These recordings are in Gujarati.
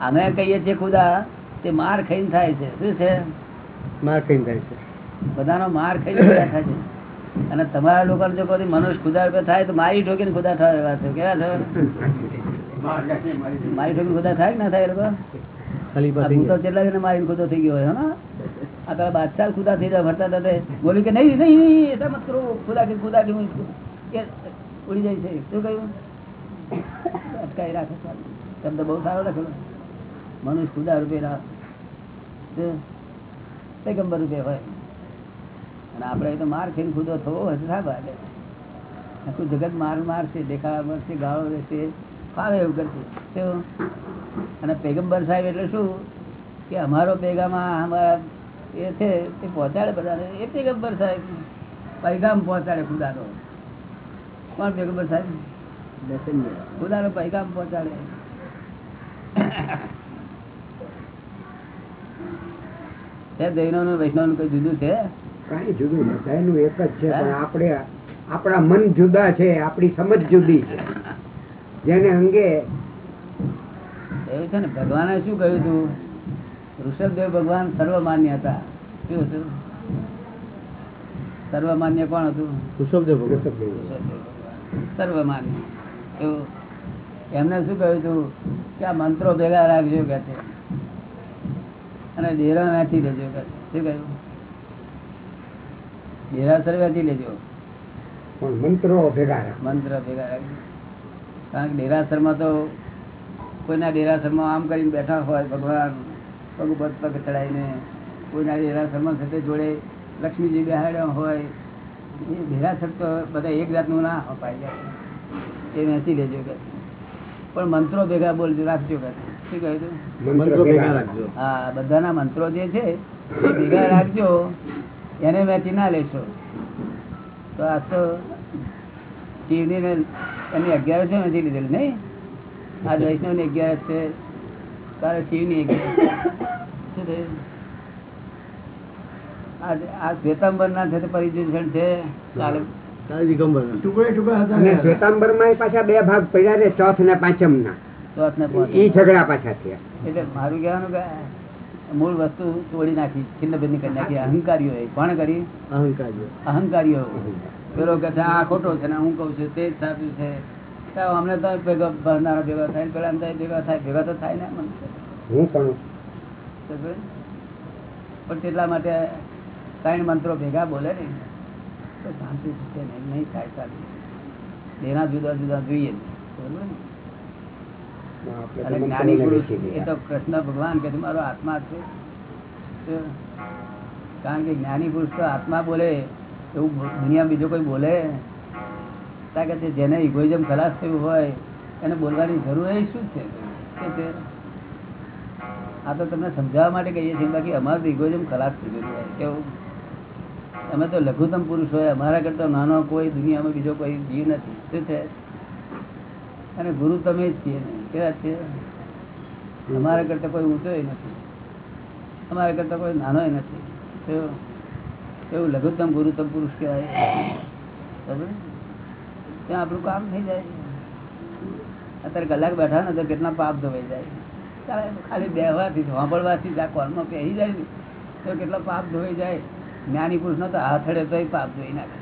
અમે કહીએ છીએ ખુદા તે માર ખાઈને થાય છે. શું છે? માર ખાઈને થાય છે. બધાનો માર ખાઈને થાય છે. અને તમારા લોકો જો કોઈ મનુષ્ય ખુદા રૂપે થાય તો મારી ઠોકીને ખુદા થાય એવા છો. કેવા છો મારી ઠોકીને ખુદા થાય ના થાય એ લોકો? થઈ કેટલા જણને મારીને ખુદો થઈ ગયો હા આ પેલા બાદશાહ ખુદા થઈ જાય ફરતા હતા બોલ્યું કે નહીં નહીં એટલા મત કરો. ખુદા કે ખુદા કે હું ઉડી જાય છે. શું કહ્યું? રાખે છે. બહુ સારો લખેલો. મનુષ્ય ખુદા રૂપે જો, રૂપે હોય. અને આપણે તો માર ખેલ ખુદો થવો સાહેબ હાલે. આખું જગત માર મારશે દેખાવા મળશે ગાળો રહેશે ફાવે એવું કરશે. અને પેગમ્બર સાહેબ એટલે શું? કે અમારો પેગામાં અમારા એ છે તે પહોંચાડે બધાને. એ પેગમ્બર સાહેબ પૈગામ પહોંચાડે ખુદાનો. કોણ પેગમ્બર સાહેબ? ખુદાનો પૈગામ પહોંચાડે. જૈનો વૈષ્ણવનું કઈ જુદું છે? કઈ જુદું નથી એનું એક જ છે પણ આપણે આપણા મન જુદા છે આપણી સમજ જુદી છે. જેને અંગે એવું છે ને ભગવાને શું કહ્યું હતું ઋષભદેવ ભગવાન સર્વમાન્ય હતા. શું હતું? સર્વમાન્ય કોણ હતું? ઋષભદેવ ઋષભદેવ. સર્વમાન્ય. એવું. એમને શું કહ્યું હતું કે આ મંત્રો ભેગા રાખજો કે છે અને ડેરા નાથી લેજો શું કહ્યું? ડેરાસર વેચી લેજો. પણ મંત્રો ભેગા મંત્ર ભેગા કારણ કે ડેરાસરમાં તો કોઈના ડેરાસરમાં આમ કરીને બેઠા હોય ભગવાન પગ પગ પગ ચડાવીને કોઈના ડેરાસરમાં સાથે જોડે લક્ષ્મીજી બેહાડ્યા હોય એ ડેરાસર તો બધા એક જાતનું ના અપાઈ જાય એ વેચી લેજો કે પણ મંત્રો ભેગા બોલજો રાખજો કે શું કહ્યું હા બધાના મંત્રો જે છે એ ભેગા રાખજો એને વેચી ના લેશો. તો આ તો શિવની ને એની અગિયારસ છે નથી લીધેલી નહીં? આ વૈષ્ણવની અગિયારસ છે. તારે શિવની અગિયારસ શું થયું? આ શ્વેતાંબર ના છે પરિજન છે. કાલે શ્વેતાંબરમાં પાછા બે ભાગ પડ્યા છે ચોથ ને પાંચમ ના ઝઘડા પાછા થયા. એટલે મારું કહેવાનું કે મૂળ વસ્તુ તોડી નાખી છિન્ન ભિન્ન કરી નાખી અહંકારીઓ કોણ કરી અહંકાર અહંકારીઓ. પેલો કે આ ખોટો છે ને હું કઉ છું તે જ સાચું છે. અમને તો ભેગા ભરનારા ભેગા થાય પેલા થાય ભેગા થાય ભેગા તો થાય ને મને હું પણ. પણ તેટલા માટે ત્રણ મંત્રો ભેગા બોલે ને તો શાંતિ નહીં? નહીં થાય સાચું એના જુદા જુદા જોઈએ. બરોબર ને? આપણે અને જ્ઞાની પુરુષ એ તો કૃષ્ણ ભગવાન કે મારો આત્મા છે. કારણ કે જ્ઞાની પુરુષ તો આત્મા બોલે એવું દુનિયા બીજો કોઈ બોલે? કારણ કે જેને ઇગોઇઝમ ખલાસ થયું હોય એને બોલવાની જરૂર એ શું છે? શું છે? આ તો તમને સમજાવવા માટે કહીએ છીએ બાકી અમારું તો ઇગોઇઝમ ખલાસ થઈ ગયું હોય કેવું? અમે તો લઘુત્તમ પુરુષ હોય અમારા કરતા નાનો કોઈ દુનિયામાં બીજો કોઈ જીવ નથી. શું છે? અને ગુરુ તમે જ છીએ. કેવા છે અમારા કરતા કોઈ ઊંચો નથી. અમારા કરતા કોઈ નાનો નથી. તો એવું લઘુત્તમ ગુરુત્તમ પુરુષ કહેવાય? ત્યાં આપણું કામ થઈ જાય. અત્યારે કલાક બેઠા ને તો કેટલા પાપ ધોવાઈ જાય. ખાલી બેહવાથી સાંભળવાથી આ કોલમાં પહેરી જાય ને, તો કેટલા પાપ ધોવાઈ જાય. જ્ઞાની પુરુષનો તો હાથડે તોય પાપ ધોઈ નાખે.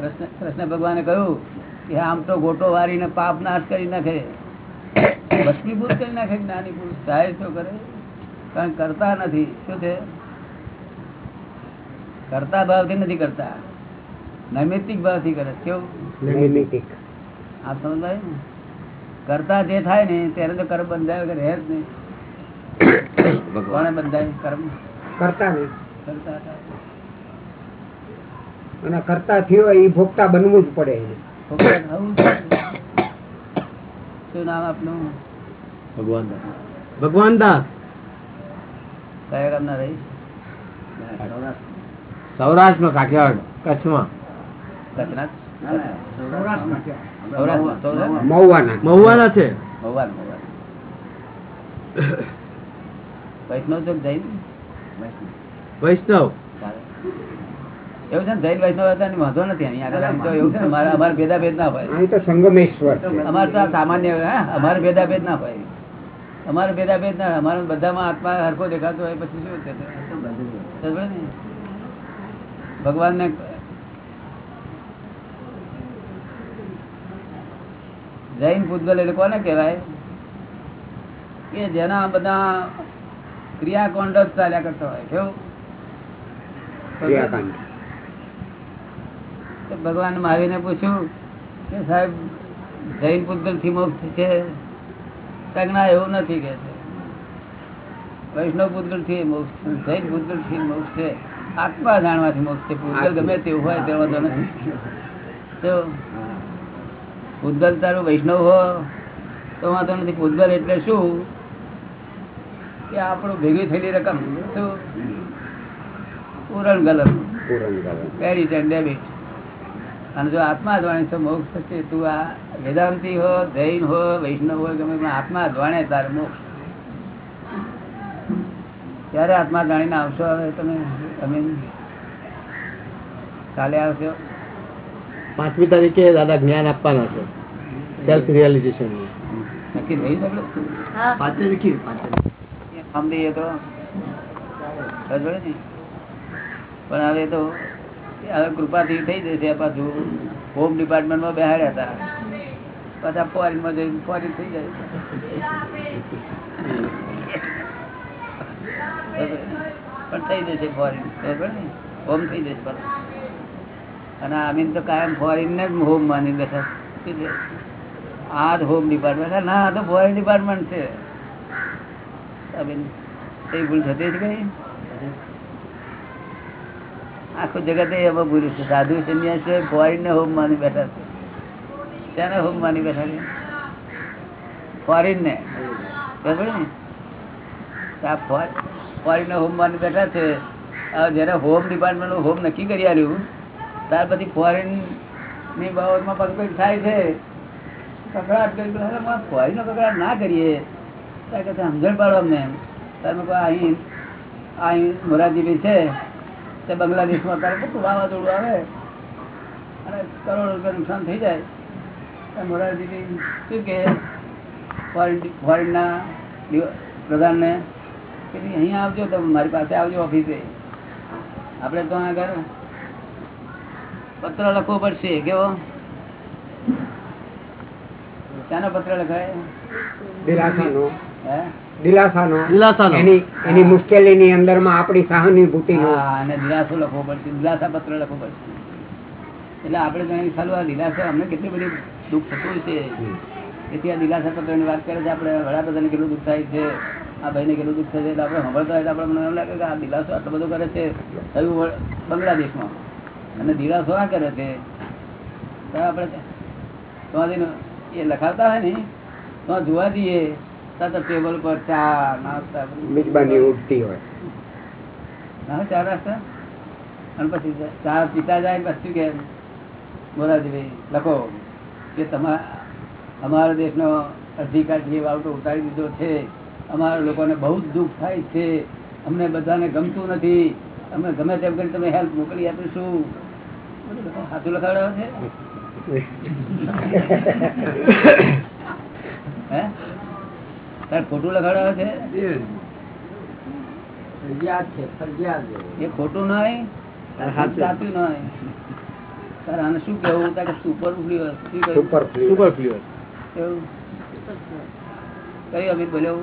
કૃષ્ણ કૃષ્ણ ભગવાને કહ્યું કે આમ તો ગોટો વારીને પાપ નાશ કરી નાખે. ભસ્મીભૂત કરી નાખે જ્ઞાની પુરુષ થાય શું કરે. કારણ કરતા નથી. શું છે? કરતા ભાવથી નથી કરતા. નૈમિતિક ભાવથી કરે. કેવું? નૈમિતિક. આ સમજાય ને? કરતા જે થાય ને ત્યારે તો કર્મ બંધાય વગર રહે જ નહીં. ભગવાને. બંધાય? કર્મ? કરતા કરતા. અને કરતા થયો એ ભોગતા બનવું જ પડે. શું નામ આપનું? ભગવાન દાસ. ભગવાન દાસ. કયા ગામના રહીશ નો કાઠિયાવાડ. કચ્છમાં? મહુવાના. મહુવાના છે? ભગવાન ભગવાન વૈષ્ણવ ચોક જઈને? વૈષ્ણવ. એવું છે ને જૈન વૈષ્ણવ હતા વાંધો નથી અહીં આગળ. એવું છે મારા અમારે ભેદાભેદ ના હોય. અહીં તો સંગમેશ્વર અમારે તો સામાન્ય અમારે ભેદાભેદ ના હોય. અમારે ભેદાભેદ ના અમારે બધામાં આત્મા હરખો દેખાતો હોય પછી શું છે? ભગવાનને જૈન પૂતગલ એટલે કોને કહેવાય? કે જેના બધા ક્રિયાકાંડ ચાલ્યા કરતા હોય. કેવું? ક્રિયાકાંડ. ભગવાન મહાવીરને પૂછ્યું કે સાહેબ જૈન પૂતગલથી મોક્ષ છે? ના એવું નથી કે છે. વૈષ્ણવ પૂતગલથી મોક્ષ છે, જૈન પૂતગલથી મોક્ષ છે આત્મા જાણવાથી મોક્ષ છે. પૂતગલ ગમે તેવું હોય તે વાંધો નથી. તો પૂતગલ તારું વૈષ્ણવ હો તો વાંધો નથી. પૂતગલ એટલે શું? કે આપણું ભેગી થયેલી રકમ શું? પૂરણ ગલન પૂરણ. ક્રેડિટ એન્ડ ડેબિટ અને જો આત્મા અજવાણી તો મોક્ષ થશે તું આ વેદાંતિ હો જૈન હો વૈષ્ણવ હોય ગમે પણ આત્મા અજવાણે તારે મોક્ષ. ત્યારે આત્મા જાણીને આવશો હવે તમે? તમે કાલે આવશો. પાંચમી તારીખે દાદા જ્ઞાન આપવાના છે. સેલ્ફ રિયલાઇઝેશન નક્કી થઈ શકે આમ દઈએ તો. પણ હવે તો હવે કૃપાથી થઈ જશે પાછું હોમ ડિપાર્ટમેન્ટમાં બેહાડ્યા હતા પાછા ફોરેનમાં જઈને ફોરેન થઈ જાય. પણ થઈ જશે ફોરેન બરાબર ને? હોમ થઈ જશે પણ અને આમીન તો કાયમ ફોરેનને જ હોમ માની બેઠા? આ જ હોમ ડિપાર્ટમેન્ટ ના, આ તો ફોરેન ડિપાર્ટમેન્ટ છે. આમીન, કઈ ભૂલ થતી જ કઈ આખું જગત ભૂલ્યું છે. સાધુ સંન્યાસી ફોરેન ને હોમ માની બેઠા છે. તેને હોમ માની બેઠા છે? ફોરેન ને? બરાબર ને ફોરેન હોમ માની બેઠા છે. જયારે હોમ ડિપાર્ટમેન્ટ હોમ નક્કી કરી આવ્યું ત્યાર પછી ફોરેનની બાબતમાં પગપેટ થાય છે. કકડાટ કરી ફોરેન નો કકડાટ ના કરીએ. ત્યાં સમજણ પાડો અમને. તમે કહો અહીં અહીં મોરારજીભાઈ છે. તે બાંગ્લાદેશમાં તારે કેટલું વાવાઝોડું આવે અને કરોડો રૂપિયા નુકસાન થઈ જાય. તો મોરારજીભાઈ શું કે ફોરેન ફોરેનના પ્રધાનને કે અહીંયા આવજો તમે મારી પાસે આવજો ઓફિસે. આપણે તો આગળ પત્ર લખવો પડશે, કેવો? શાનો પત્ર લખાય? દિલાસાનો દિલાસાનો. દિલાસાનો. એની એની મુશ્કેલીની અંદરમાં આપણી સહાનુભૂતિનો. અને દિલાસો લખવો પડશે. દિલાસા પત્ર લખવો પડશે. એટલે આપણે જાણીએ ખાલી આ દિલાસા અમને કેટલી બધી દુઃખ થતું છે તેથી આ દિલાસા પત્રની વાત કરે છે આપણે વડાપ્રધાને કેટલું દુઃખ થાય છે આ ભાઈને કેટલું દુઃખ થાય છે એટલે આપણે સાંભળતા હોય તો આપણે મને એમ લાગે કે આ દિલાસો આટલો બધો કરે છે થયું બાંગ્લાદેશમાં. અને દિલાસો આ કરે છે? તો આપણે તો એ લખાવતા હોય ને તો જોવા જઈએ. તો ટેબલ પર ચા નાસ્તા મિજબાની ઉઠતી હોય. ના ચા નાસ્તા? અને પછી ચા પીતા જાય પછી કે? મોરારજીભાઈ લખો કે તમા અમારા દેશનો અધિકાર જે વાવટો ઉતારી દીધો છે અમારા લોકોને બહુ જ દુઃખ થાય છે. અમને બધાને ગમતું નથી. અમે ગમે તેમ કરી તમે હેલ્પ મોકલી આપીશું. સાચું લખાડ્યો છે? હે? ખોટું લખાવડાવે છે? એ ખોટું નહીં સાચું. સાચું તારે આને શું કેવું તારે સુપર કહ્યું? સુપર સુપર ફ્લુઅર કેવું કયું અમિત બોલ્યો?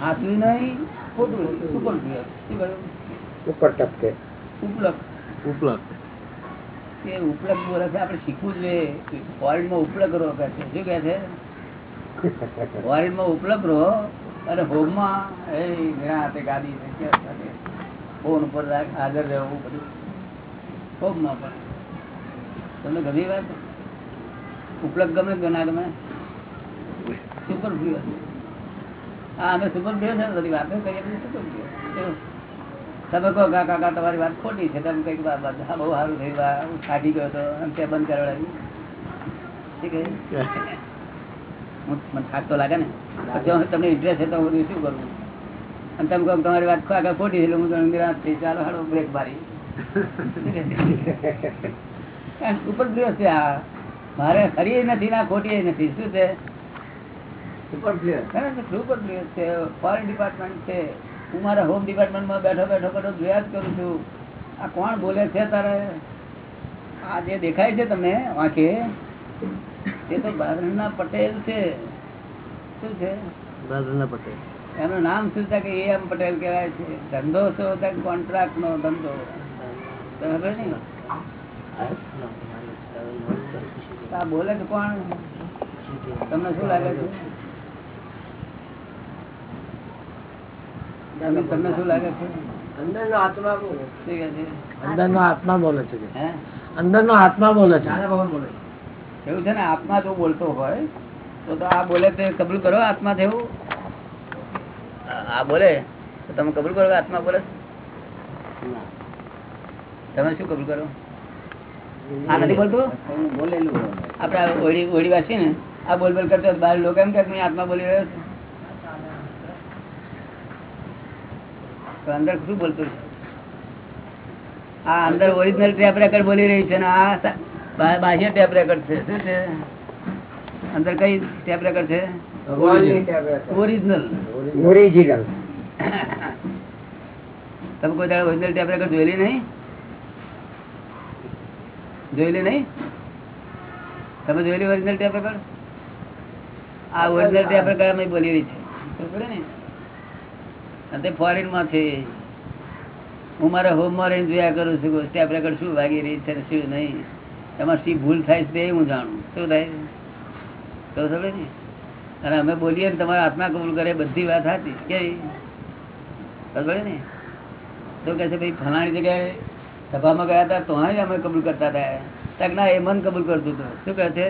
સાચું નહીં ખોટું સુપર ફ્લુઅસ શું કહ્યું? ઉપર ટપકે. ઉપલક ઉપલક એ ઉપલક બોલે છે આપણે શીખવું જોઈએ. ફોરેનમાં ઉપલક રહો કે છે. શું કે છે? ફોરેનમાં ઉપલબ્ધ રહો અને હોમમાં, એ ઘણા ફોન ઉપર હાજર રહેવું બધું. હોમમાં પણ. તમને ગમી વાત? ઉપલબ્ધ ગમે કે ના ગમે? સુપર ફ્યુ હા, અમે સુપર ફ્યુ છે બધી વાતો કરીએ સુપર ફ્યુ તમે કહો, કાકા તમારી વાત ખોટી છે. તમે કંઈક વાત વાત બહુ સારું થયું કાઢી ગયો હતો અને તે બંધ કરાવડાવી. ઠીક છે? મને થાક તો લાગે ને. પછી હું તમને ઇન્ટરેસ્ટ છે તો હું શું કરું? અને તમે કહો તમારી વાત આગળ ખોટી એટલે હું તમને નિરાશ થઈ ચાલો હાડો બ્રેક મારી. કારણ કે છે આ. મારે ખરી નથી ના ખોટી નથી. શું છે? સુપર ખરેખર છે ફોરેન ડિપાર્ટમેન્ટ છે. હું મારા હોમ ડિપાર્ટમેન્ટમાં બેઠો બેઠો બેઠો જોયા જ કરું છું. આ કોણ બોલે છે તારે? આ જે દેખાય છે તમને વાંકે એ તો બારણના પટેલ છે. શું છે? બાદરના પટેલ. એનું નામ શું છે કે એ એમ પટેલ કહેવાય છે? ધંધો શું હતો કોન્ટ્રાક્ટ નો ધંધો બરાબર ને? આ બોલે છે કોણ? તમને શું લાગે છે? તમને શું લાગે છે? અંદર નો આત્મા બોલે છે. અંદર નો આત્મા બોલે છે હે? અંદર નો આત્મા બોલે છે. એવું છે ને આત્મા જો બોલતો હોય તો તો આ બોલે તે કબૂલ કરો આત્મા થયું આ બોલે? તો તમે કબૂલ કરો આત્મા બોલે? તમે શું કબૂલ કરો? આ નથી બોલતું? બોલેલું આપણે ઓળી ઓળી વાસી ને આ બોલ બોલ કરતો બહાર લોકો એમ કે આત્મા બોલી રહ્યો છે. તો અંદર શું બોલતું છે? આ અંદર ઓરિજિનલ ટેપ રેકર્ડ બોલી રહી છે ને આ બાહ્ય ટેપ રેકર્ડ છે. શું છે? અંદર કઈ ટેપ રેકર્ડ છે? ઓરિજિનલ ઓરિજિનલ તમે કોઈ દાડે ઓરિજિનલ ટેપ રેકર્ડ જોયેલી નહીં? જોયેલી નહીં? તમે જોયેલી ઓરિજિનલ ટેપ રેકર્ડ આ ઓરિજિનલ ટેપ રેકર્ડ અમે બોલી રહી છે ને? અને તે ફોરેનમાં છે. હું મારા હોમમાં રહીને જોયા કરું છું ટેપ રેકર્ડ શું વાગી રહી છે શું નહીં? એમાં શી ભૂલ થાય છે તે હું જાણું. શું થાય તો સમજે ને અને અમે બોલીએ ને તમારા આત્મા કબૂલ કરે બધી વાત હતી કેવી સમજે ને? તો કહે છે ભાઈ ફલાણી જગ્યાએ સભામાં ગયા હતા તો અમે કબૂલ કરતા હતા તક ના એ મન કબૂલ કરતું હતું. શું કહે છે?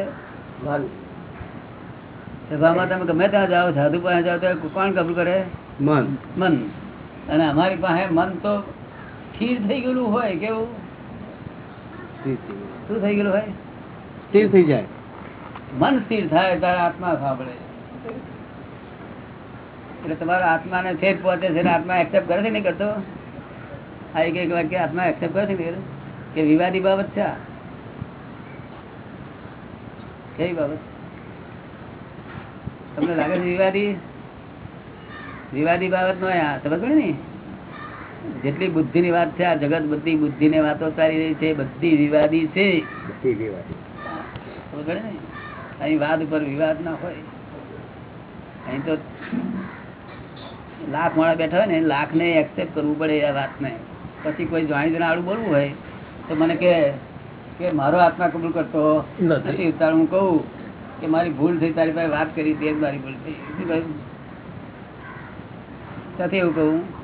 સભામાં તમે ગમે ત્યાં જાઓ સાધુ પાસે જાઓ તો કોણ કબૂલ કરે? મન. મન. અને અમારી પાસે મન તો ખીર થઈ ગયેલું હોય કેવું? શું થઈ ગયેલું સ્થિર થઈ જાય. મન સ્થિર થાય ત્યારે આત્મા સાંભળે. એટલે તમારા આત્માને છે પહોંચે છે ને આત્મા એક્સેપ્ટ કરે છે નહીં કરતો? આ એક એક વાક્ય આત્મા એક્સેપ્ટ કરે છે નહીં કરતો? કે વિવાદી બાબત છે? કઈ બાબત? તમને લાગે છે વિવાદી? વિવાદી બાબત નો સમજ પડે ને? જેટલી બુદ્ધિ ની વાત છે આ જગત બધી બુદ્ધિ ની વાતો ચાલી રહી છે બધી વિવાદી છે. અહીં વાદ ઉપર વિવાદ ના હોય. અહીં તો લાખ માળા બેઠા હોય ને લાખ ને એક્સેપ્ટ કરવું પડે આ વાતને. પછી કોઈ જાણી જણા આડું બોલવું હોય તો મને કે કે મારો આત્મા કબૂલ કરતો નથી. તાર હું કહું કે મારી ભૂલ થઈ તારી પાસે વાત કરી તે જ મારી ભૂલ થઈ. સાથે એવું કહું.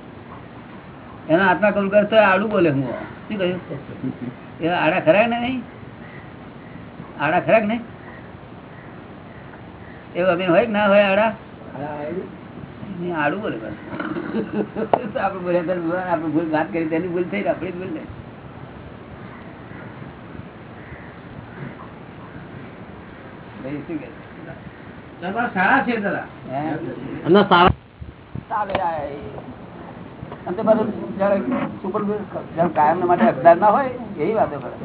એનો આત્મા કબૂલ કરતો તો આડું બોલે હું. શું કહ્યું? એ આડા ખરા ને નહીં? આડા ખરા કે નહીં? એવું અભિન હોય કે ના હોય આડા? આડું બોલે બસ. આપણે બોલ્યા તો આપણે ભૂલ વાત કરી તેની ભૂલ થઈ આપણી ભૂલ થઈ ભાઈ શું સારા છે દાદા સારા. અને બધું સુપર કાયમ માટે હકદાર ના હોય, એવી વાતો કરે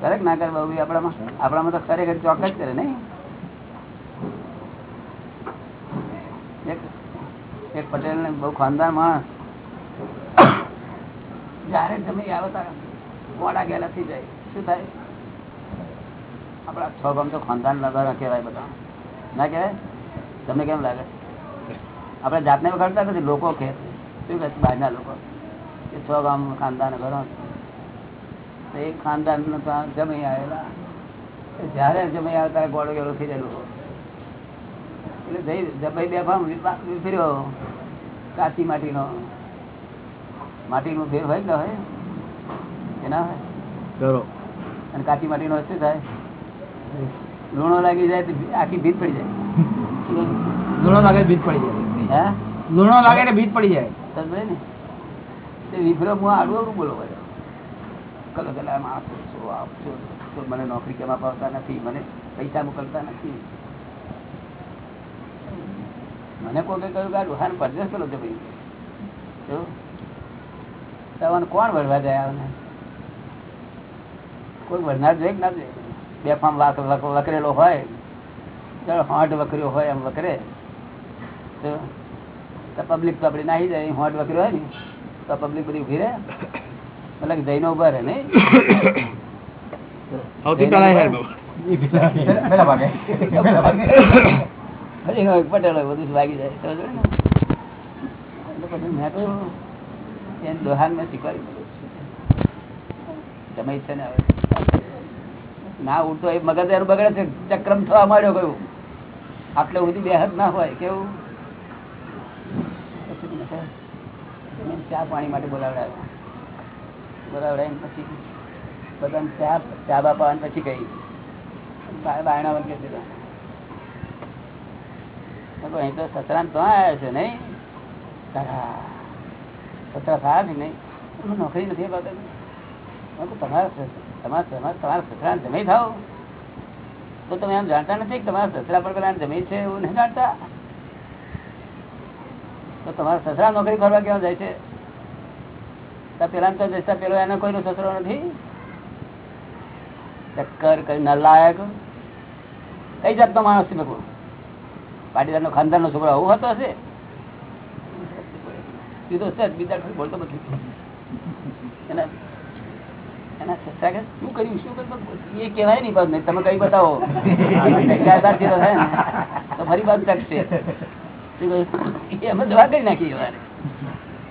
કરેક ના કરે બાબુ આપણામાં આપણામાં તો ખરેખર ચોક્કસ કરે, નહીં? એક પટેલ ને બહુ ખાનદાર માણસ. જયારે તમે આવતા મોડા ગયેલા થઈ જાય, શું થાય? આપણા છ ગામ તો ખાનદાન લગાડા કહેવાય બધા ના કહેવાય? તમને કેમ લાગે? આપણે જાતને વખાડતા નથી, લોકો કે શું કહે બહારના લોકો. કે છ ગામ ખાનદાન તો એક ખાનદાન જમી આવેલા. જ્યારે જમી આવે ત્યારે ગોળો ગેળો થઈ જાય લોકો એટલે જઈ જમાઈ બે ફામ ફર્યો કાચી માટીનો. માટીનું ફેર હોય ને હોય? કે ના હોય? અને કાચી માટીનો શું થાય? લૂણો લાગી જાય તો આખી ભીત પડી જાય. લૂણો લાગે ભીત પડી જાય. હે? લૂણો લાગે ને ભીત પડી જાય. સમજે ને? તે વિભ્રમ, હું આડું આડું બોલો બધો કલો કલા આપો છો આપશો. તો મને નોકરી કેમ અપાવતા નથી? મને પૈસા મોકલતા નથી. મને કોઈ કહ્યું કે આ ડોહાને પરદેશ કરો છો ભાઈ. જો તમને કોણ વળવા જાય આવને કોઈ વળનાર જોઈએ ના જોઈએ બે ફામ વાક, વક- વકરેલો હોય. ચાલો હોંઠ વકર્યો હોય એમ વકરે. તો? પબ્લિક તો આપણે નાહી જાય હોટ વકર્યો હોય ને તો પબ્લિક બધી ઊભી રહે. મતલબ જઈને ઊભા રહે નહીં? પટેલ હોય બધું ભાગી જાય. એટલે પછી મેં તો એને દોહાન મેં શીખવાડી દીધું. છે ને ના ઉડતો એ મગજ એનું બગડે છે ચક્રમ થવા માંડ્યો કયું આટલે સુધી બેહદ ના હોય કેવું પછી મેં કહ્યું, મેં ચા પાણી માટે બોલાવડાવ્યો બોલાવડાવીને પછી બધાને ચા ચા બાપા પછી કહી. બાયણા બંધ કરી દીધા. અહીં તો સસરા તો આવ્યા છે નહીં? તારા સસરા સારા નહીં? નોકરી નથી સસ- તમારા તમારા તમારા સસરાને જમી થાવ? તો તમે એમ જાણતા નથી કે તમારા સસરા પર પેલા જમી છે એવું નહીં જાણતા? તો તમારા સસરા નોકરી કરવા કેવા જાય છે? પેલા તો જતા પેલો એનો કોઈનો સસરો નથી? ચક્કર કઈ નલાયક કઈ જાતનો માણસ છે મેં પાટીદાર નો ખાનદાર નો છોકરો આવું હતો હશે? સીધો છે બીજા બોલતો નથી. એના એના સસરા કે શું કર્યું? શું કર્યું? એ કહેવાય નહીં તમે કઈ બતાવો. તો ફરી બાદ ચકશે અમે દવા કરી નાખી અમારે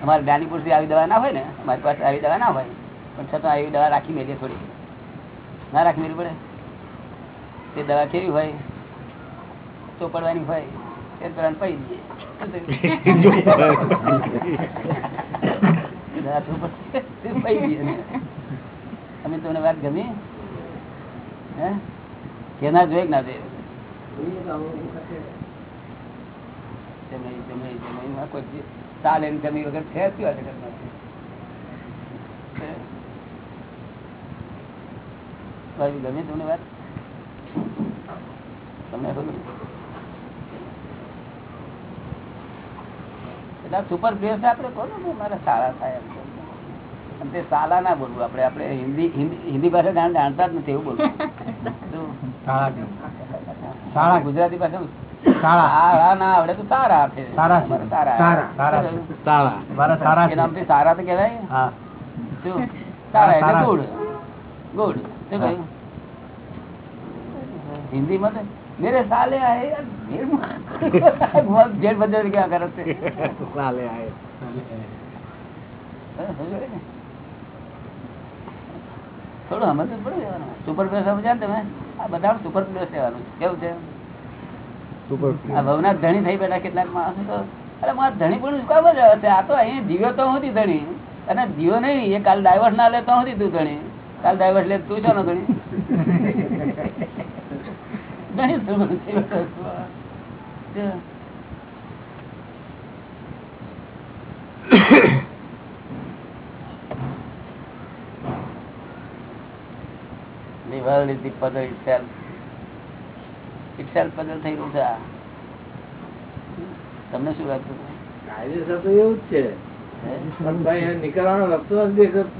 અમારે ગાંધીપુરથી આવી દવા ના હોય ને, અમારી પાસે આવી દવા ના હોય, પણ છતાં આવી દવા રાખી મેલીએ થોડી. ના રાખી મેળવી પડે. તે દવા કેવી હોય ચોપડવાની હોય તે તરત પડી દઈએ. અમે તમને વાત ગમી. હે? કેના જોઈ ના જોઈએ જમાઈ જમાઈ જમાઈમાં કોઈ ચાલે ને જમી વગર છે જગતમાં? ગમે તમને વાત? તમને ખબર એટલે સુપર પ્લેયર આપણે કહો ને મારા સારા થાય એમ અને તે સાલા ના બોલવું આપણે. આપણે હિન્દી હિન્દી હિન્દી ભાષા જાણતા જ નથી એવું બોલવું? ગુજરાતી ભાષા હિન્દી માં થોડું સમજવું પડે સુપર પ્લેસ સમજ્યા ને તમે? આ બધા સુપર પ્લેસ લેવાનું કેવું છે? ભવનાથ ધણી થઈ બેઠા કેટલાક માણસો તો, અરે મારા ધણી પણ કામ જ આ તો અહીંયા જીવ્યો તો હતી ધણી અને જીવો નહીં, એ કાલ ડાયવર્સ ના લે તો હતી તું ધણી કાલ ડાયવર્સ લે તું છો ને ધણી ધણી. The world is the puzzle. થઈ છે તમને શું લાગતું? કાયદેસર તો એવું જ છે. ભાઈ નીકળવાનો રસ્તો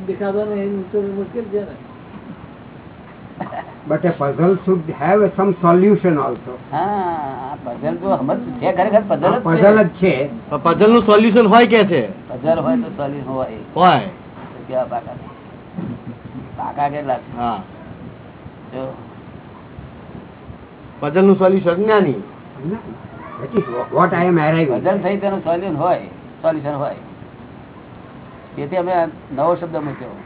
દેખાતો ને એ મુશ્કેલ છે ને. But a puzzle should have some solution also. હા તો સમજ છે. ખરેખર puzzle જ જ છે. પઝલનું સોલ્યુશન હોય કે છે? puzzle હોય તો solution હોય. હોય. કેવા પાકા? પાકા કેટલા હા. જો. પઝલનું સોલ્યુશન જ્ઞાની. થઈ તેનું હોય સોલ્યુશન હોય. તેથી અમે નવો શબ્દ મૂક્યો.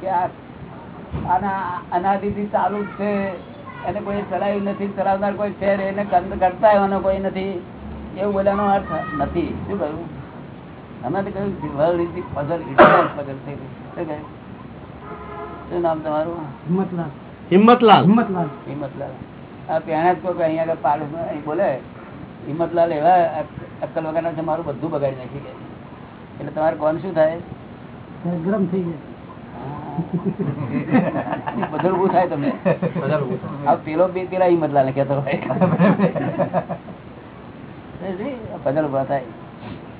કે આના અનાદિથી ચાલુ જ છે એને કોઈ ચલાવ્યું નથી ચલાવનાર કોઈ છે એને કરતા એવાનો કોઈ નથી. એવું બોલવાનો અર્થ નથી. શું કહ્યું? અમે તો કહ્યું world is the puzzle itself puzzle થઈ ગઈ શું કહ્યું? શું નામ તમારું? હિંમતલાલ. હિંમતલાલ. હિંમતલાલ. હિંમતલાલ. આ પહેણા જ કોઈ અહીંયા આગળ અહીં બોલે હિંમતલાલ એવા અક્કલ વગરના છે મારું બધું બગાડી નાખી ગયા એટલે તમારે કોણ શું થાય? ગરમ થઈ જાય. બધું ઉભું થાય તમને. આ પેલો બી પેલા હિંમતલાલ ને કહેતો પદલ ઊભા થાય.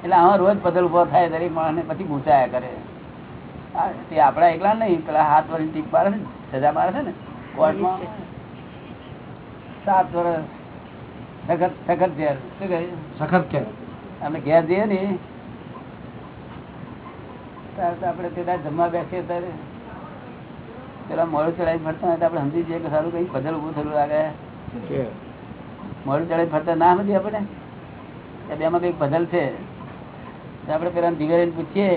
એટલે આમાં રોજ પદલ ઊભો થાય દરેક માણસને પછી ગુચાયા કરે. આ તે આપણા એકલા નહીં પેલા હાથ વળી ટીક મારે ને, સજા મારે છે ને. કોર્ટમાં સાત વર્ષ સખત સખત જેલ શું કહે? સખત ઘેર. અમે ઘેર જઈએ ને ત્યારે તો આપણે પેલા જમવા બેસીએ ત્યારે. પેલા મોડું ચડાવી ફરતા હોય તો આપણે સમજી જઈએ કે સારું કઈ બદલ ઉભું થયેલું લાગે. મોડું ચડાવી ફરતા ના સમજીએ આપણે. બેમાં કંઈક બદલ છે. આપડે આપણે પેલા દિવેરીને પૂછીએ.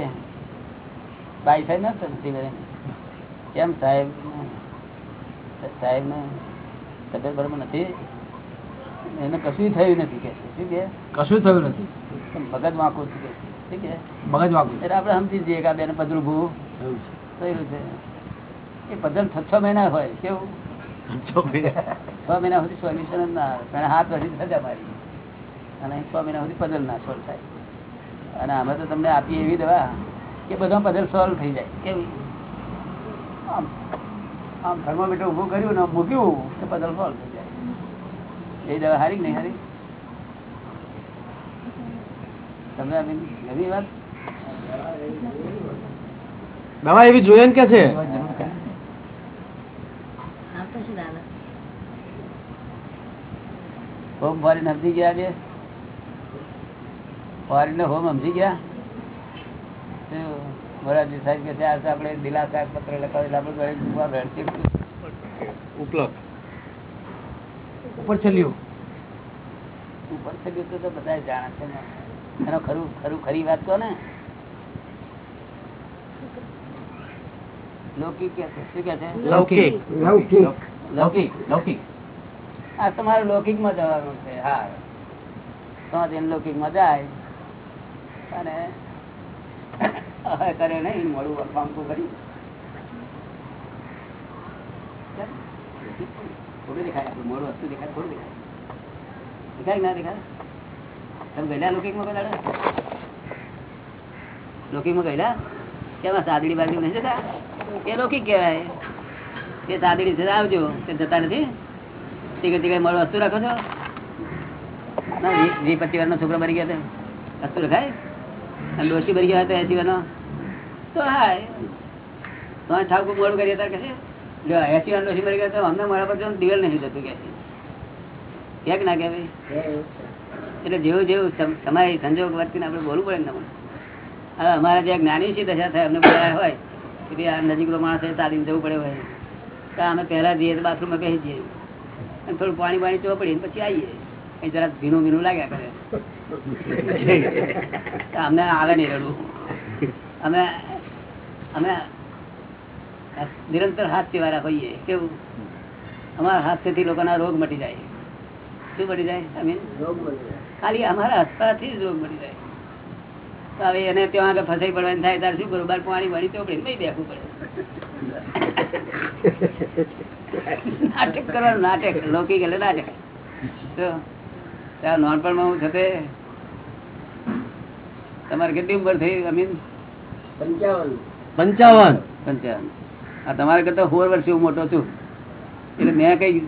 બાઈ સાહેબ ના દિવેરી કેમ સાહેબ? સાહેબ ને તબિયત બરોબર નથી. એને કશું થયું નથી કે શું કે? કશું થયું નથી. મગજ વાંકું છે કે છે. કે? મગજ વાગું એટલે આપણે સમજી જઈએ કે આ બેને પદરું ભૂ. થયું છે. એ પદલ છ છ મહિના હોય. કેવું? છ મહિના. સુધી સોલ્યુશન જ ના આવે. પણ હાથ વધી સજા મારી. અને છ મહિના સુધી પદલ ના સોલ્વ થાય. અને અમે તો તમને આપીએ એવી દવા કે બધા પદલ સોલ્વ થઈ જાય. કેવી? આમ આમ થર્મોમીટર ઉભું કર્યું ને મૂક્યું તો બદલ થઈ જાય એ દવા હારી નહીં હારી? તમને આ વાત? દવા એવી જોઈએ ને કે છે? હોમ ફોરીને સમજી ગયા છે? ફોરીને હોમ સમજી ગયા? મોરારજી સાહેબ કે ત્યાં આપણે દિલાસા પત્ર લખાવેલા આપણે ઘરે જોવા બેઠી ઉપલબ્ધ. ઉપર ચલ્યું. ઉપર થયું તો તો બધા જાણે છે ને. એનો ખરું ખરું ખરી વાત કહો ને. લૌકિક કે છે? શું કે છે? લૌકિક. લૌકિક. લૌકિક. લૌકિક. આ તમારે લૌકિકમાં જવાનું છે હા. તો લૌકિકમાં જાય. અને હવે કરે નહીં મોડું પામતું કરી. દેખાય મોડું વસ્તુ દેખાય દેખાય. ના દેખાય? તમે ગયેલા લૌકિકમાં ગયેલા લૌકિકમાં ગયેલા? કેમાં સાદડી બાજુ નહીં જતા? એ લોકિક કહેવાય. એ સાદડી જતા આવજો તે જતા નથી. ટીકે ટીકે મળો વસ્તુ રાખો છો. ના, વીસ પચીસ વર્ષનો છોકરો બની ગયો વસ્તુ રખાય? અને ભરી ગયા હોય તો એસી વર્ષનો તો હા તો ઠાકુર મોડું કરીએ ત્યારે કે જો એસી વર્ષ લોસી ભરી ગયા તો અમને મારા પર દિવેલ નથી જતું કે ક્યાંક ના કે ભાઈ એટલે જેવું જેવું તમારે સંજોગ વર્તીને આપણે બોલવું પડે ને તમને. હવે અમારા જે જ્ઞાની છે દશા થાય અમને બોલાયા હોય કે ભાઈ આ નજીકનો માણસ છે તાલીમ જવું પડે હોય. તો અમે પહેલા જઈએ તો બાથરૂમમાં બેસી જઈએ. અને થોડું પાણી પાણી ચોપડીને પછી આવીએ. અહીં જરા ભીનું ભીનું લાગ્યા કરે. અમને આવે નહીં રડવું. અમે અમે નિરંતર હાસ્ય વાળા હોઈએ કેવું? અમારા હાસ્યથી લોકોના રોગ મટી જાય. શું મટી જાય અમીન? ખાલી અમારા હસવાથી જ રોગ મટી જાય. તો હવે એને ત્યાં આગળ ફસાઈ પડવાની થાય ત્યારે શું કરું? બાર પાણી પાણી ચોપડીને નહીં બેસવું પડે. નાટક કરવાનું નાટક. લૌકિક એટલે નાટક. તો ત્યાં નાનપણમાં હું થતે તમારે કેટલી ઉંમર થઈ અમીન? પંચાવન. પંચાવન? આ તમારા કરતા સોળ વર્ષે હું મોટો છું. એટલે મેં કઈ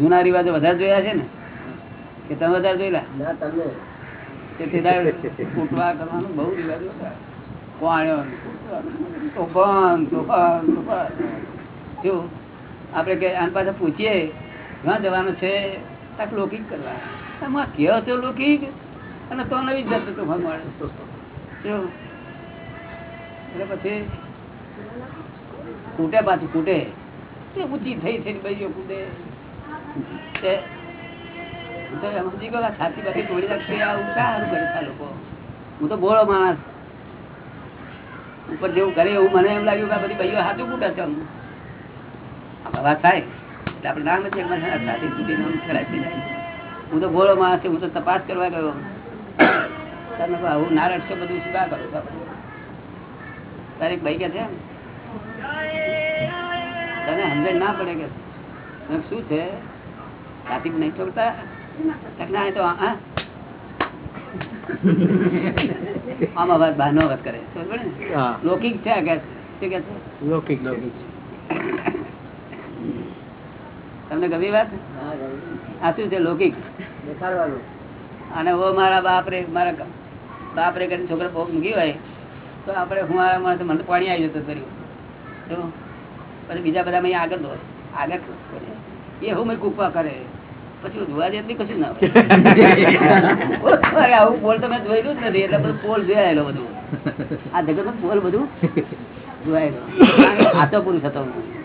જૂના રિવાજો વધારે જોયા છે ને? કે તમે વધારે જોયેલા? તે તે દાડે કરવાનું બહુ રિવાજો હતા. આપણે આની પૂછીએ ક્યાં જવાનું છે તાક લૌકિક કરવા એમાં કયો અને તો નવી જતો તોફાન એટલે પછી કૂટે પાછું કૂટે. તે ઊંચી થઈ થઈ ભાઈઓ સમજી ગયો છાતી બાકી તોડી નાખશે આવું સારું કરે લોકો? હું તો બોલો માણસ. ઉપર જેવું કરે એવું મને એમ લાગ્યું કે બધી ભાઈઓ સાચું કૂટે છે વાત થાય. એટલે આપણે ના નથી છાતી તૂટીને આમ ખરાબ થઈ હું તો બોળો માણસ છું હું તો તપાસ કરવા ગયો. તમે આવું ના રડશો બધું શું કા કરો? તારી ભાઈ કે છે તને સમજણ ના પડે કે શું છે? છાતી નહીં છોડતા? ના તો આ. આમ અવાજ બહારનો અવાજ કરે ને? હા. લૌકિક છે આ કે શું કે છે? લૌકિક લૌકિક તમને ગમી વાત? આ શું છે લૌકિક? અને ઓ મારા બાપ રે મારા બાપરે કરીને છોકરા બહુ મૂકી હોય તો આપણે હું મારા મને મને પાણી આવી જતું કર્યું તો પછી બીજા બધા મેં આગળ દોડ. આગળ એ હું મેં કૂપા કરે. પછી જોવા જેવું બી કશું ના હોય. અરે આવું પોલ તો મેં જોયેલું જ નથી. એટલે બધું પોલ જોયેલો બધું. આ જગત પોલ બધું જોયેલો સાચો પુરુષ હતો હું.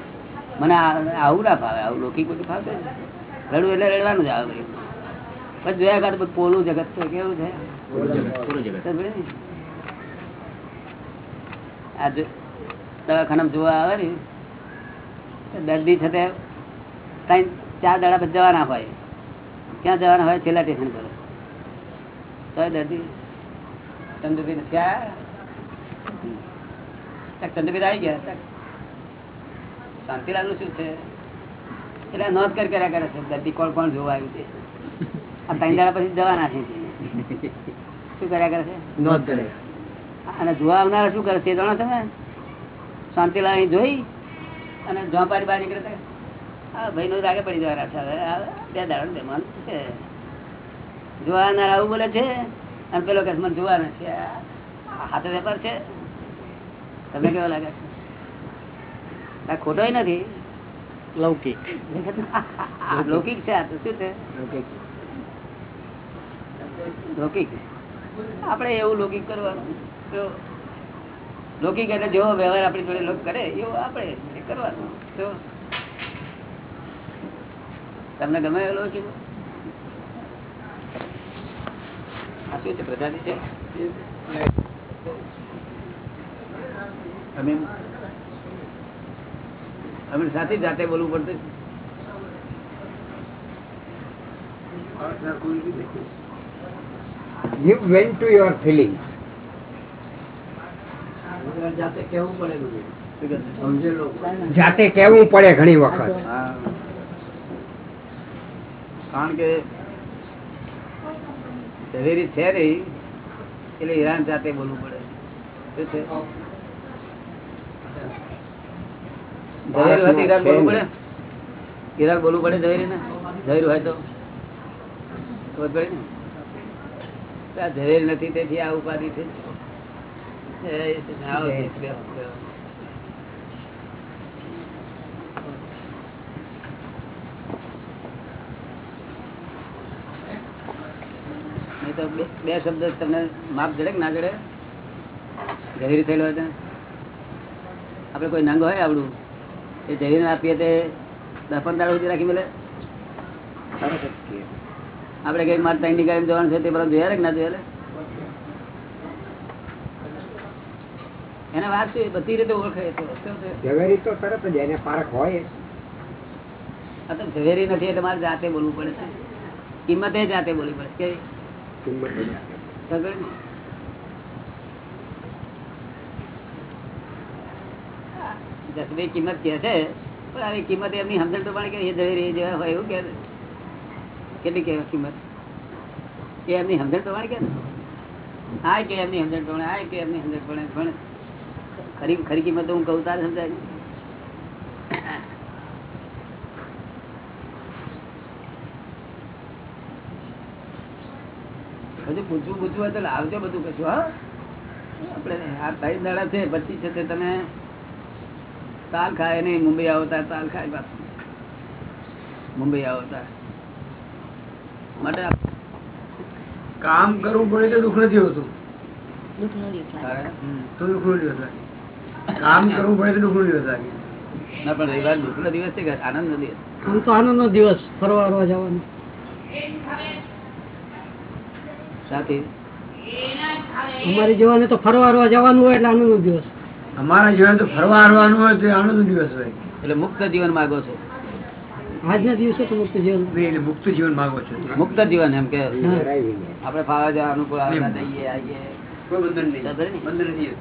મને આવું ના ફાવે આવું લૌકિક બધું ફાવે. રડવું એટલે રડવાનું જ આવે. પછી જોયા કાઢ પોલું જગત તો કેવું છે? આ દવાખાના જોવા આવે ને દર્દી છે તે ત્રણ ચાર દાડા પછી જવાના હોય. ક્યાં જવાના હોય છેલ્લા સ્ટેશન પર. તો દર્દી ચંદ્રબીર ક્યાં ચંદ્રબીર આવી ગયા. શાંતિલાલનું શું છે? એટલે નોંધ કરી કર્યા કરે છે દર્દી કોણ કોણ જોવા આવ્યું છે? આ ત્રણ દાડા પછી જવાના છે. શું કર્યા કરે છે? નોંધ કરે. અને જોવા આવનારા શું કરે છે? જાણો તમે શાંતિલાલ અહીં જોઈ અને ઝોંપારી બહાર નીકળે હા ભાઈ નો રાગે પડી જવાના છે બે દાડા બેમાન છે. જોવા આવનાર આવું બોલે છે અને પેલો કે મને જોવા નથી આ હાથે વેપાર છે. તમને કેવો લાગે છે? ખોટો નથી. લૌકિક. લૌકિક છે આ તો શું છે? લૌકિક. આપણે એવું લૌકિક કરવાનું. તો લૌકિક એટલે જેવો વ્યવહાર આપણી જોડે લોક કરે એવો આપણે એ કરવાનું. તો તમને ગમે એવો લૌકિક? આ શું છે પ્રજાતિ છે? અમે અમે સાથે જાતે બોલવું પડતું give vent to your feelings. જાતે કેવું પડે બધું. શું કહે છે? સમજેલો જાતે કહેવું પડે ઘણી વખત. હા. કારણ કે ઝવેરી છે નહીં એટલે ઈરાન જાતે બોલવું પડે શું છે ઝવેરી બોલવું પડે. ઈરાન બોલવું પડે ઝવેરી ને ઝવેરી હોય તો. ખબર પડે ને? આ ઝવેરી નથી તેથી આ ઉપાધિ છે. બે- શબ્દ તમને માપ જડે કે ના જડે? ઝવેરી થયેલો હોય આપડે કોઈ નંગ હોય આવડું? એ જઈને આપીએ તે દસ પંદર સુધી રાખી મળે આપણે કઈ મારે ત્રણ નીકળી જવાનું છે તે પેલા જોયા કે ના જોયા એને વાત છે બધી રીતે ઓળખે? ઝવેરી તો તરત જ એને પારખ હોય. આ તો ઝવેરી નથી એટલે મારે જાતે બોલવું પડે છે. કિંમતે જાતે બોલવી પડે કે કિંમત જસભાઈ કિંમત કે છે, પણ આવી કિંમત એમની સમજણ પ્રમાણે કે એ રહી જેવા હોય એવું કેટલી કે કિંમત એ એમની સમજણ પ્રમાણે કે? આ કે એમની સમજણ પ્રમાણે, આ કે એમની સમજણ પ્રમાણે, પણ ખરી ખરી કિંમત હું કહું તારે સમજાય? બધું પૂછવું પૂછવું હોય તો લાવજો બધું કશું, હા આપણે આ ત્રણ દાડા છે પછી છે તમે તાલ ખાય નહીં મુંબઈ આવતા તાલ ખાય પાછું મુંબઈ આવતા. માટે કામ કરવું પડે તો દુઃખ નથી હોતું. તો દુઃખ નો દિવસ લાગે. કામ કરવું પડે તો દુઃખ નો દિવસ લાગે. ના પણ રવિવાર દુઃખનો દિવસ છે કે આનંદનો દિવસ? આમ તો આનંદ નો દિવસ ફરવા ફરવા જવાનો. સાથી? અમારી જેવાને તો ફરવા ફરવા જવાનું હોય એટલે આનંદ નો દિવસ. અમારા જીવન તો ફરવા હરવાનું હોય તો આનંદ દિવસ હોય. એટલે મુક્ત જીવન માગો છો. આજના દિવસે તો મુક્ત જીવન. એટલે મુક્ત જીવન માંગો છો. મુક્ત જીવન એમ કે આપણે ફાવા જવા અનુકૂળ જઈએ આવીએ કોઈ બંધન નહીં. બંધન નથી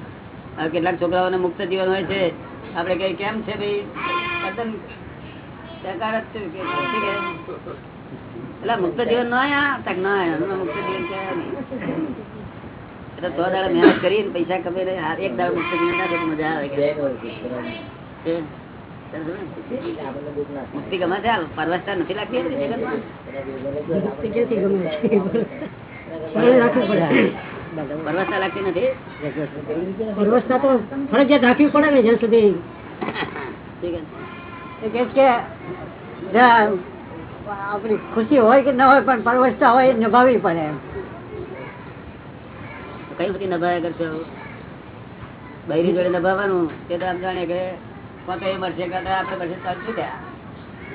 કેટલાક છોકરાઓને મુક્ત જીવન હોય છે. આપણે કઈ કેમ છે ભાઈ? તદ્દન જ છે કે? એટલે મુક્ત જીવન ના આયા તક ના આયા. મુક્ત જીવન કહેવાય નહીં. એટલે સો દાડા મહેનત કરી પૈસા કમાઈને રહી એક દાડો મુક્ત ના તો મજા આવે કે. મુક્તિ ગમે છે પરવસ્તા નથી લાગતી પરવસતા લાગતી નથી. વ્યવસ્થા તો ફરજિયાત રાખવી પડે ને જ્યાં સુધી. ઠીક છે. એ કહે છે કે આપણી ખુશી હોય કે ના હોય પણ પરવસ્તા હોય નિભાવવી પડે એમ. કઈ બધી નભાયા કરશો બૈરી જોડે નભાવવાનું તે તો આમ જાણે કે કોતો એ મળશે કાં આપણે મળશે ચાલશું ત્યાં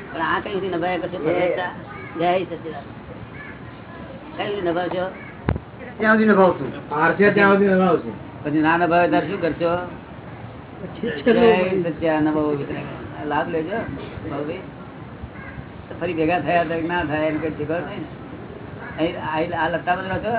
પણ આ કઈ બધી નભાયા કરશો જય સચિદાન કઈ બધી નભાવશો? ત્યાં સુધી નભાવશું. હારશે ત્યાં સુધી નભાવશું. પછી ના નભાવે ત્યારે શું કરશો? જય લાભ લેજો બાબુભાઈ. ફરી ભેગા થયા તો ના થાય એમ કઈ શીખવાડ આ લત્તા બધો